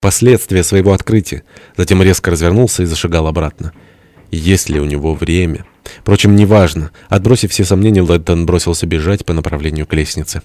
последствия своего открытия. Затем резко развернулся и зашагал обратно. Есть ли у него время? Впрочем, неважно. Отбросив все сомнения, Лэттон бросился бежать по направлению к лестнице.